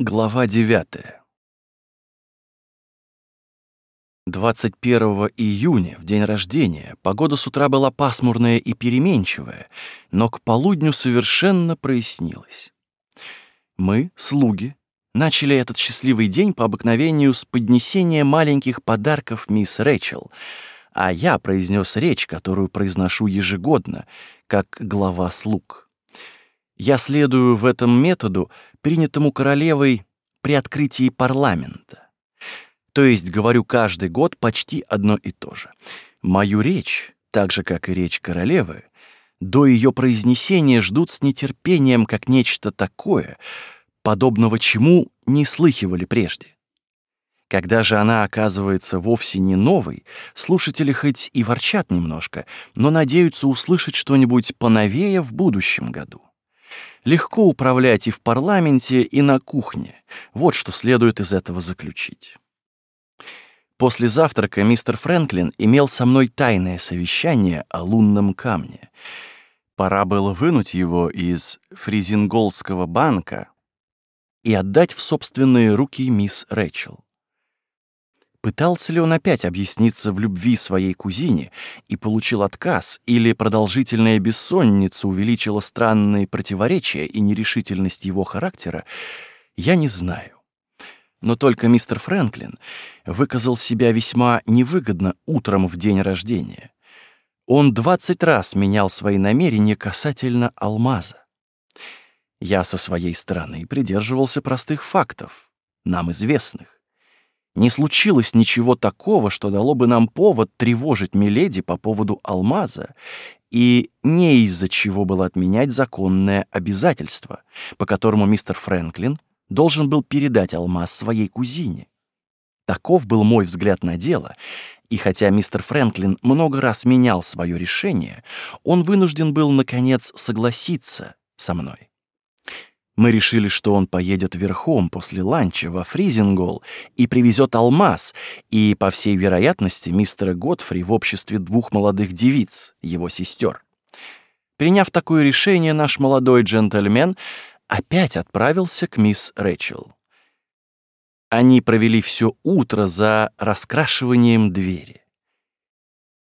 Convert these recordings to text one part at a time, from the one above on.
Глава 9. 21 июня, в день рождения, погода с утра была пасмурная и переменчивая, но к полудню совершенно прояснилась. Мы, слуги, начали этот счастливый день по обыкновению с поднесения маленьких подарков мисс Рэчел, а я произнес речь, которую произношу ежегодно, как глава слуг. Я следую в этом методу, принятому королевой при открытии парламента. То есть говорю каждый год почти одно и то же. Мою речь, так же, как и речь королевы, до ее произнесения ждут с нетерпением как нечто такое, подобного чему не слыхивали прежде. Когда же она оказывается вовсе не новой, слушатели хоть и ворчат немножко, но надеются услышать что-нибудь поновее в будущем году. Легко управлять и в парламенте, и на кухне. Вот что следует из этого заключить. После завтрака мистер Фрэнклин имел со мной тайное совещание о лунном камне. Пора было вынуть его из фризинголского банка и отдать в собственные руки мисс Рэчел. Пытался ли он опять объясниться в любви своей кузине и получил отказ, или продолжительная бессонница увеличила странные противоречия и нерешительность его характера, я не знаю. Но только мистер Фрэнклин выказал себя весьма невыгодно утром в день рождения. Он двадцать раз менял свои намерения касательно алмаза. Я со своей стороны придерживался простых фактов, нам известных. Не случилось ничего такого, что дало бы нам повод тревожить Миледи по поводу алмаза, и не из-за чего было отменять законное обязательство, по которому мистер Фрэнклин должен был передать алмаз своей кузине. Таков был мой взгляд на дело, и хотя мистер Фрэнклин много раз менял свое решение, он вынужден был, наконец, согласиться со мной. Мы решили, что он поедет верхом после ланча во Фризингол и привезет алмаз, и, по всей вероятности, мистера Готфри в обществе двух молодых девиц, его сестер. Приняв такое решение, наш молодой джентльмен опять отправился к мисс Рэчел. Они провели все утро за раскрашиванием двери.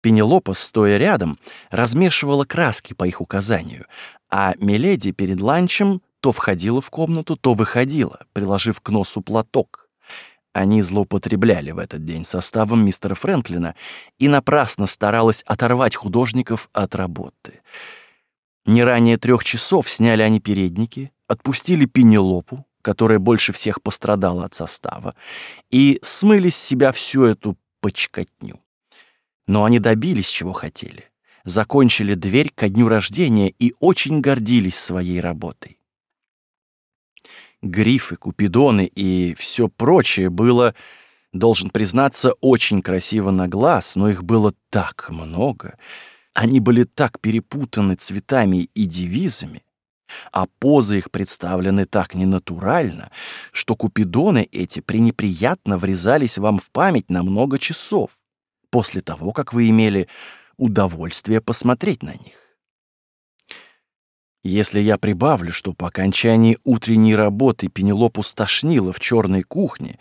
Пенелопа, стоя рядом, размешивала краски по их указанию, а Миледи перед ланчем то входила в комнату, то выходила, приложив к носу платок. Они злоупотребляли в этот день составом мистера Фрэнклина и напрасно старалась оторвать художников от работы. Не ранее трех часов сняли они передники, отпустили Пенелопу, которая больше всех пострадала от состава, и смыли с себя всю эту почкотню. Но они добились, чего хотели. Закончили дверь ко дню рождения и очень гордились своей работой грифы, купидоны и все прочее было, должен признаться, очень красиво на глаз, но их было так много. Они были так перепутаны цветами и девизами, а позы их представлены так ненатурально, что купидоны эти пренеприятно врезались вам в память на много часов после того, как вы имели удовольствие посмотреть на них. Если я прибавлю, что по окончании утренней работы Пенелопу стошнило в черной кухне,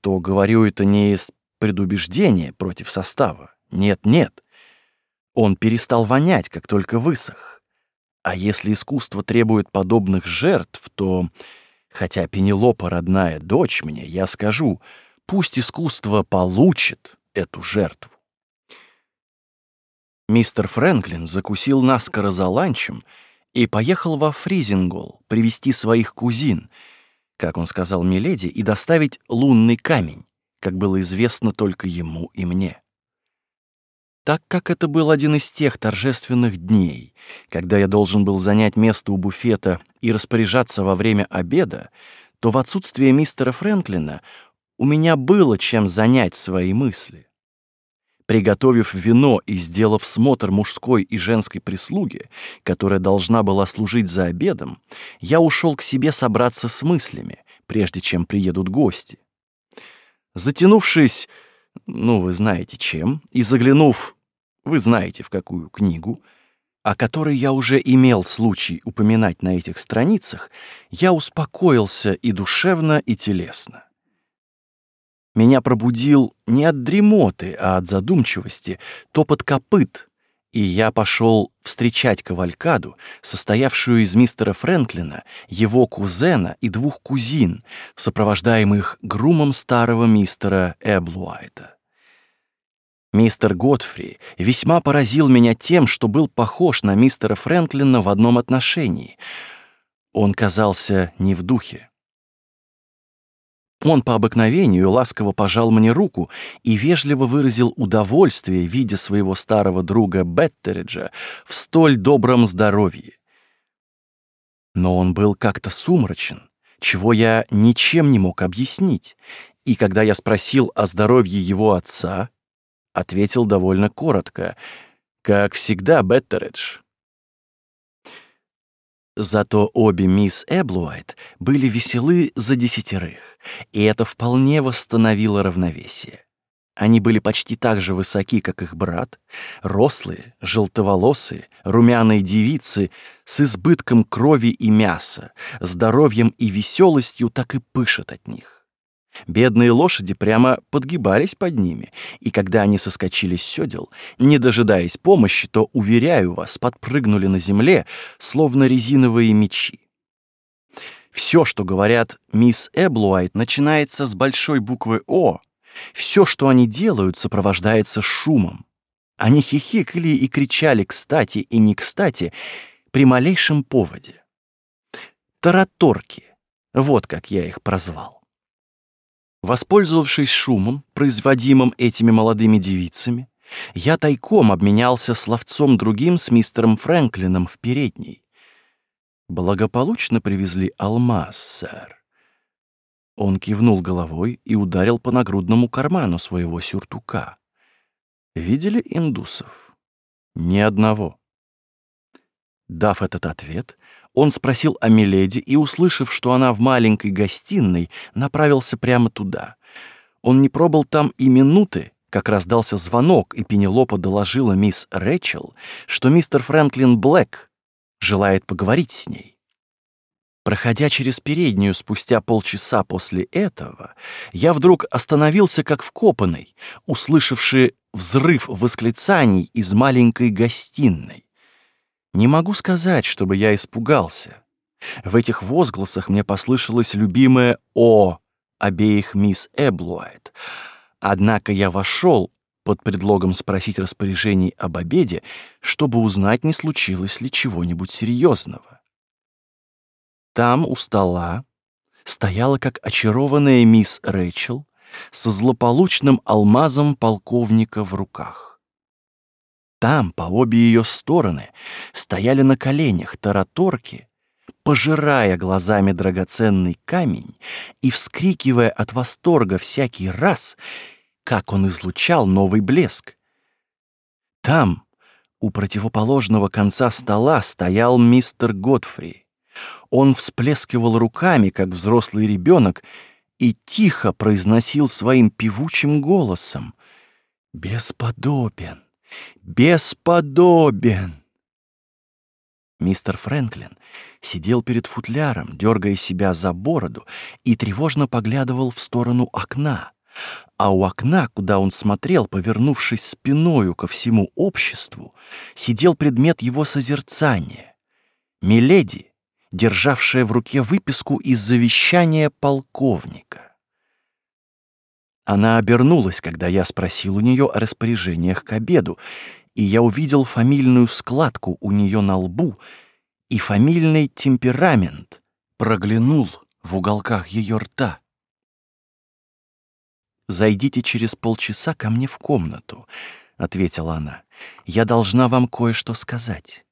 то говорю это не из предубеждения против состава. Нет-нет. Он перестал вонять, как только высох. А если искусство требует подобных жертв, то, хотя Пенелопа родная дочь мне, я скажу, пусть искусство получит эту жертву. Мистер Фрэнклин закусил наскоро за ланчем — и поехал во Фризингол привести своих кузин, как он сказал Миледи, и доставить лунный камень, как было известно только ему и мне. Так как это был один из тех торжественных дней, когда я должен был занять место у буфета и распоряжаться во время обеда, то в отсутствие мистера Фрэнклина у меня было чем занять свои мысли. Приготовив вино и сделав смотр мужской и женской прислуги, которая должна была служить за обедом, я ушел к себе собраться с мыслями, прежде чем приедут гости. Затянувшись, ну, вы знаете чем, и заглянув, вы знаете в какую книгу, о которой я уже имел случай упоминать на этих страницах, я успокоился и душевно, и телесно. Меня пробудил не от дремоты, а от задумчивости топот копыт, и я пошел встречать кавалькаду, состоявшую из мистера Фрэнклина, его кузена и двух кузин, сопровождаемых грумом старого мистера Эблуайта. Мистер Годфри весьма поразил меня тем, что был похож на мистера Фрэнклина в одном отношении. Он казался не в духе. Он по обыкновению ласково пожал мне руку и вежливо выразил удовольствие, видя своего старого друга Беттериджа в столь добром здоровье. Но он был как-то сумрачен, чего я ничем не мог объяснить, и когда я спросил о здоровье его отца, ответил довольно коротко, как всегда, Беттеридж. Зато обе мисс Эблуайт были веселы за десятерых, и это вполне восстановило равновесие. Они были почти так же высоки, как их брат, рослые, желтоволосые, румяные девицы с избытком крови и мяса, здоровьем и веселостью так и пышет от них. Бедные лошади прямо подгибались под ними, и когда они соскочили с сёдел, не дожидаясь помощи, то, уверяю вас, подпрыгнули на земле, словно резиновые мечи. Все, что говорят мисс Эблуайт, начинается с большой буквы «О». Все, что они делают, сопровождается шумом. Они хихикали и кричали кстати и не кстати при малейшем поводе. Тараторки, вот как я их прозвал. Воспользовавшись шумом, производимым этими молодыми девицами, я тайком обменялся словцом другим с мистером Фрэнклином в передней. «Благополучно привезли алмаз, сэр». Он кивнул головой и ударил по нагрудному карману своего сюртука. «Видели индусов?» «Ни одного». Дав этот ответ, он спросил о Миледи и, услышав, что она в маленькой гостиной, направился прямо туда. Он не пробыл там и минуты, как раздался звонок, и Пенелопа доложила мисс Рэчел, что мистер Фрэнклин Блэк желает поговорить с ней. Проходя через переднюю спустя полчаса после этого, я вдруг остановился как вкопанный, услышавший взрыв восклицаний из маленькой гостиной. Не могу сказать, чтобы я испугался. В этих возгласах мне послышалось любимое «О» обеих мисс Эблуайт. Однако я вошел под предлогом спросить распоряжений об обеде, чтобы узнать, не случилось ли чего-нибудь серьезного. Там, у стола, стояла как очарованная мисс Рэйчел со злополучным алмазом полковника в руках. Там, по обе ее стороны, стояли на коленях тараторки, пожирая глазами драгоценный камень и вскрикивая от восторга всякий раз, как он излучал новый блеск. Там, у противоположного конца стола, стоял мистер Годфри. Он всплескивал руками, как взрослый ребенок, и тихо произносил своим певучим голосом «Бесподобен! Бесподобен. Мистер Фрэнклин сидел перед футляром, дергая себя за бороду, и тревожно поглядывал в сторону окна. А у окна, куда он смотрел, повернувшись спиною ко всему обществу, сидел предмет его созерцания — Миледи, державшая в руке выписку из завещания полковника. Она обернулась, когда я спросил у нее о распоряжениях к обеду, и я увидел фамильную складку у нее на лбу, и фамильный темперамент проглянул в уголках ее рта. «Зайдите через полчаса ко мне в комнату», — ответила она. «Я должна вам кое-что сказать».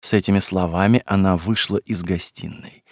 С этими словами она вышла из гостиной.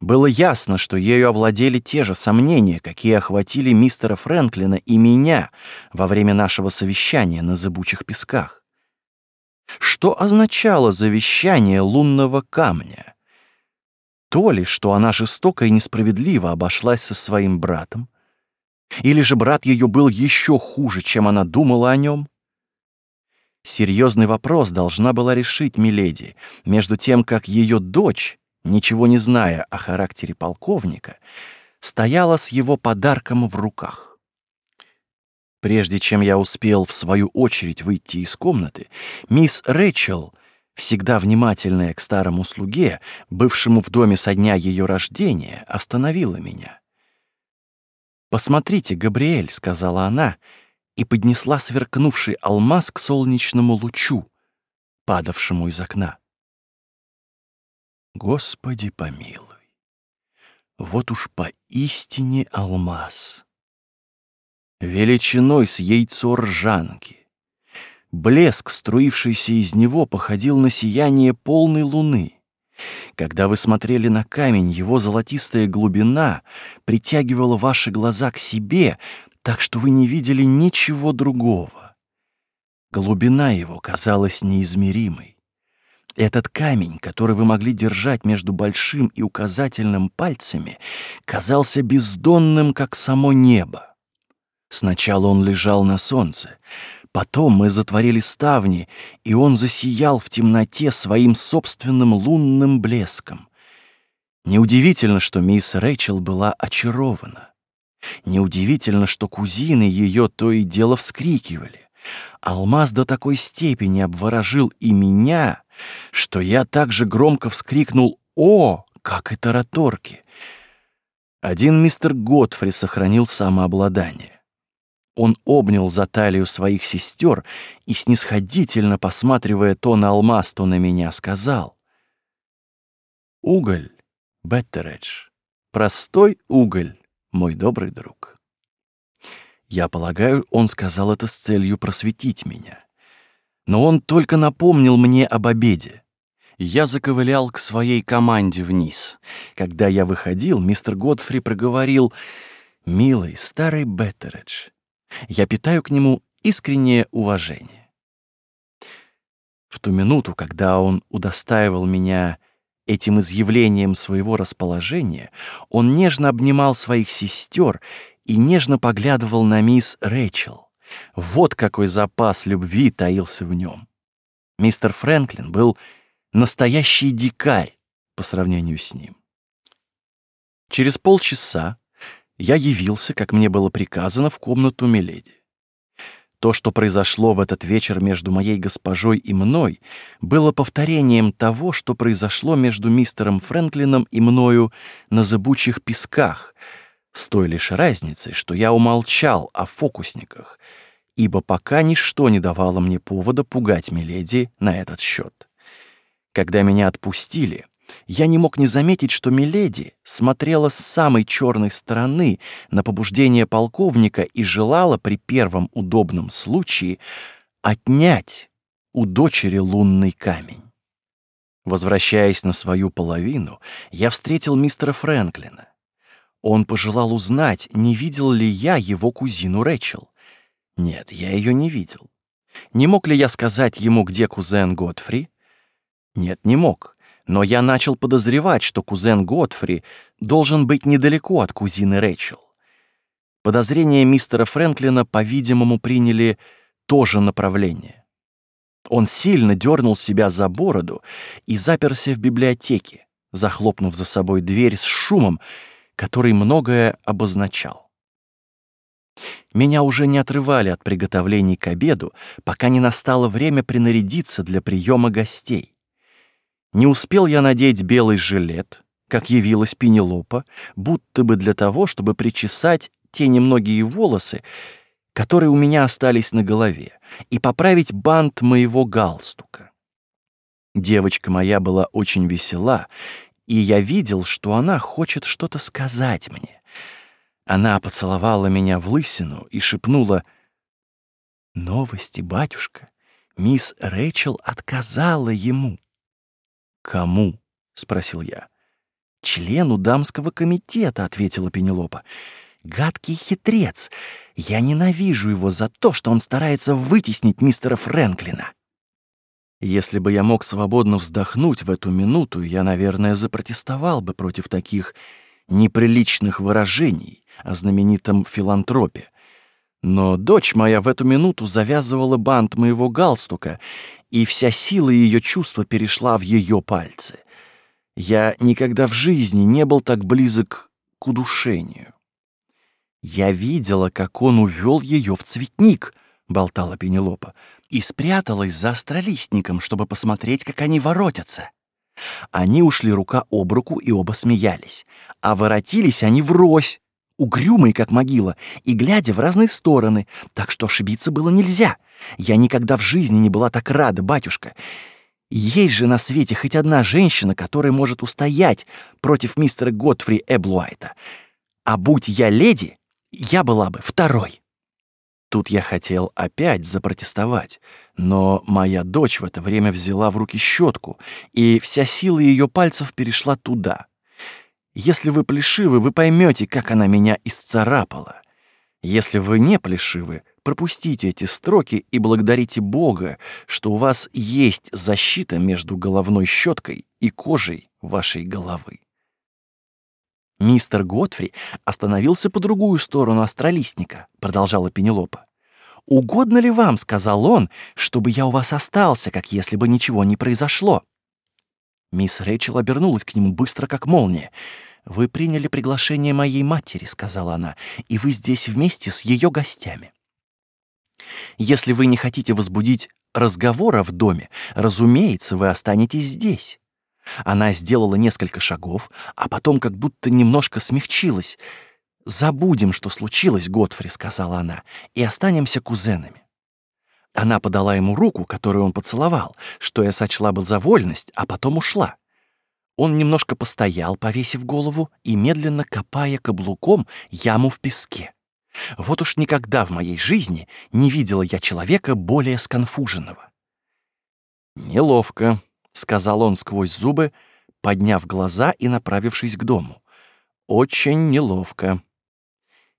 Было ясно, что ею овладели те же сомнения, какие охватили мистера Фрэнклина и меня во время нашего совещания на зыбучих песках. Что означало завещание лунного камня? То ли, что она жестоко и несправедливо обошлась со своим братом? Или же брат ее был еще хуже, чем она думала о нем? Серьезный вопрос должна была решить Миледи, между тем, как ее дочь, ничего не зная о характере полковника, стояла с его подарком в руках. Прежде чем я успел в свою очередь выйти из комнаты, мисс Рэчел, всегда внимательная к старому слуге, бывшему в доме со дня ее рождения, остановила меня. «Посмотрите, Габриэль», — сказала она, и поднесла сверкнувший алмаз к солнечному лучу, падавшему из окна. Господи помилуй, вот уж поистине алмаз. Величиной с яйцо ржанки. Блеск, струившийся из него, походил на сияние полной луны. Когда вы смотрели на камень, его золотистая глубина притягивала ваши глаза к себе, так что вы не видели ничего другого. Глубина его казалась неизмеримой. Этот камень, который вы могли держать между большим и указательным пальцами, казался бездонным, как само небо. Сначала он лежал на солнце, потом мы затворили ставни, и он засиял в темноте своим собственным лунным блеском. Неудивительно, что мисс Рэйчел была очарована. Неудивительно, что кузины ее то и дело вскрикивали. Алмаз до такой степени обворожил и меня, что я также громко вскрикнул «О!», как и тараторки. Один мистер Готфри сохранил самообладание. Он обнял за талию своих сестер и, снисходительно посматривая то на алмаз, то на меня, сказал «Уголь, Беттередж, простой уголь, мой добрый друг. Я полагаю, он сказал это с целью просветить меня. Но он только напомнил мне об обеде. Я заковылял к своей команде вниз. Когда я выходил, мистер Годфри проговорил «Милый старый Беттередж, я питаю к нему искреннее уважение». В ту минуту, когда он удостаивал меня Этим изъявлением своего расположения он нежно обнимал своих сестер и нежно поглядывал на мисс Рэчел. Вот какой запас любви таился в нем. Мистер Фрэнклин был настоящий дикарь по сравнению с ним. Через полчаса я явился, как мне было приказано, в комнату Миледи. То, что произошло в этот вечер между моей госпожой и мной, было повторением того, что произошло между мистером Фрэнклином и мною на зыбучих песках, с той лишь разницей, что я умолчал о фокусниках, ибо пока ничто не давало мне повода пугать Миледи на этот счет. Когда меня отпустили, я не мог не заметить, что Миледи смотрела с самой черной стороны на побуждение полковника и желала при первом удобном случае отнять у дочери лунный камень. Возвращаясь на свою половину, я встретил мистера Фрэнклина. Он пожелал узнать, не видел ли я его кузину Рэчел. Нет, я ее не видел. Не мог ли я сказать ему, где кузен Годфри? Нет, не мог но я начал подозревать, что кузен Готфри должен быть недалеко от кузины Рэчел. Подозрения мистера Фрэнклина, по-видимому, приняли то же направление. Он сильно дернул себя за бороду и заперся в библиотеке, захлопнув за собой дверь с шумом, который многое обозначал. Меня уже не отрывали от приготовлений к обеду, пока не настало время принарядиться для приема гостей. Не успел я надеть белый жилет, как явилась Пенелопа, будто бы для того, чтобы причесать те немногие волосы, которые у меня остались на голове, и поправить бант моего галстука. Девочка моя была очень весела, и я видел, что она хочет что-то сказать мне. Она поцеловала меня в лысину и шепнула «Новости, батюшка, мисс Рэчел отказала ему». «Кому?» — спросил я. «Члену дамского комитета», — ответила Пенелопа. «Гадкий хитрец! Я ненавижу его за то, что он старается вытеснить мистера Фрэнклина». Если бы я мог свободно вздохнуть в эту минуту, я, наверное, запротестовал бы против таких неприличных выражений о знаменитом филантропе. Но дочь моя в эту минуту завязывала бант моего галстука, и вся сила ее чувства перешла в ее пальцы. Я никогда в жизни не был так близок к удушению. «Я видела, как он увел ее в цветник», — болтала Пенелопа, «и спряталась за астролистником, чтобы посмотреть, как они воротятся. Они ушли рука об руку и оба смеялись, а воротились они врозь, угрюмые, как могила, и глядя в разные стороны, так что ошибиться было нельзя. Я никогда в жизни не была так рада, батюшка. Есть же на свете хоть одна женщина, которая может устоять против мистера Готфри Эблуайта. А будь я леди, я была бы второй. Тут я хотел опять запротестовать, но моя дочь в это время взяла в руки щетку, и вся сила ее пальцев перешла туда. Если вы плешивы, вы поймете, как она меня исцарапала. Если вы не плешивы, пропустите эти строки и благодарите Бога, что у вас есть защита между головной щеткой и кожей вашей головы. Мистер Готфри остановился по другую сторону астролистника, продолжала Пенелопа. «Угодно ли вам, — сказал он, — чтобы я у вас остался, как если бы ничего не произошло?» Мисс Рэйчел обернулась к нему быстро, как молния. «Вы приняли приглашение моей матери», — сказала она, — «и вы здесь вместе с ее гостями. Если вы не хотите возбудить разговора в доме, разумеется, вы останетесь здесь». Она сделала несколько шагов, а потом как будто немножко смягчилась. «Забудем, что случилось, Готфри», — сказала она, — «и останемся кузенами». Она подала ему руку, которую он поцеловал, что я сочла бы за вольность, а потом ушла. Он немножко постоял, повесив голову и медленно копая каблуком яму в песке. Вот уж никогда в моей жизни не видела я человека более сконфуженного. «Неловко», — сказал он сквозь зубы, подняв глаза и направившись к дому. «Очень неловко».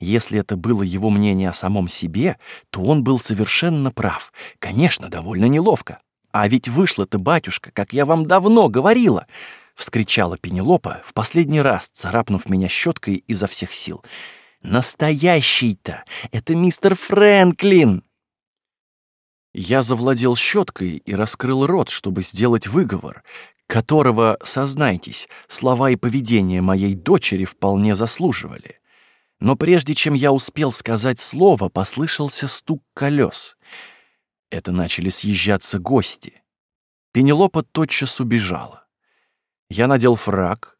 Если это было его мнение о самом себе, то он был совершенно прав. Конечно, довольно неловко. А ведь вышло-то, батюшка, как я вам давно говорила, вскричала Пенелопа, в последний раз царапнув меня щеткой изо всех сил. Настоящий-то это мистер Фрэнклин. Я завладел щеткой и раскрыл рот, чтобы сделать выговор, которого, сознайтесь, слова и поведение моей дочери вполне заслуживали. Но прежде чем я успел сказать слово, послышался стук колес. Это начали съезжаться гости. Пенелопа тотчас убежала. Я надел фраг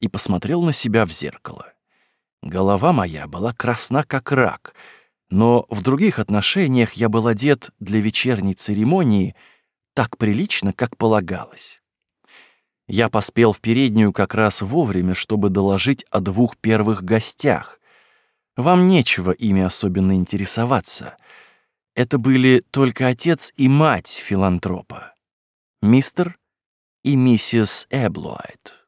и посмотрел на себя в зеркало. Голова моя была красна, как рак, но в других отношениях я был одет для вечерней церемонии так прилично, как полагалось. Я поспел в переднюю как раз вовремя, чтобы доложить о двух первых гостях, вам нечего ими особенно интересоваться. Это были только отец и мать филантропа, мистер и миссис Эблуайт.